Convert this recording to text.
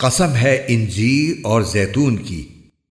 قسم ہے انجیر اور زیتون کی۔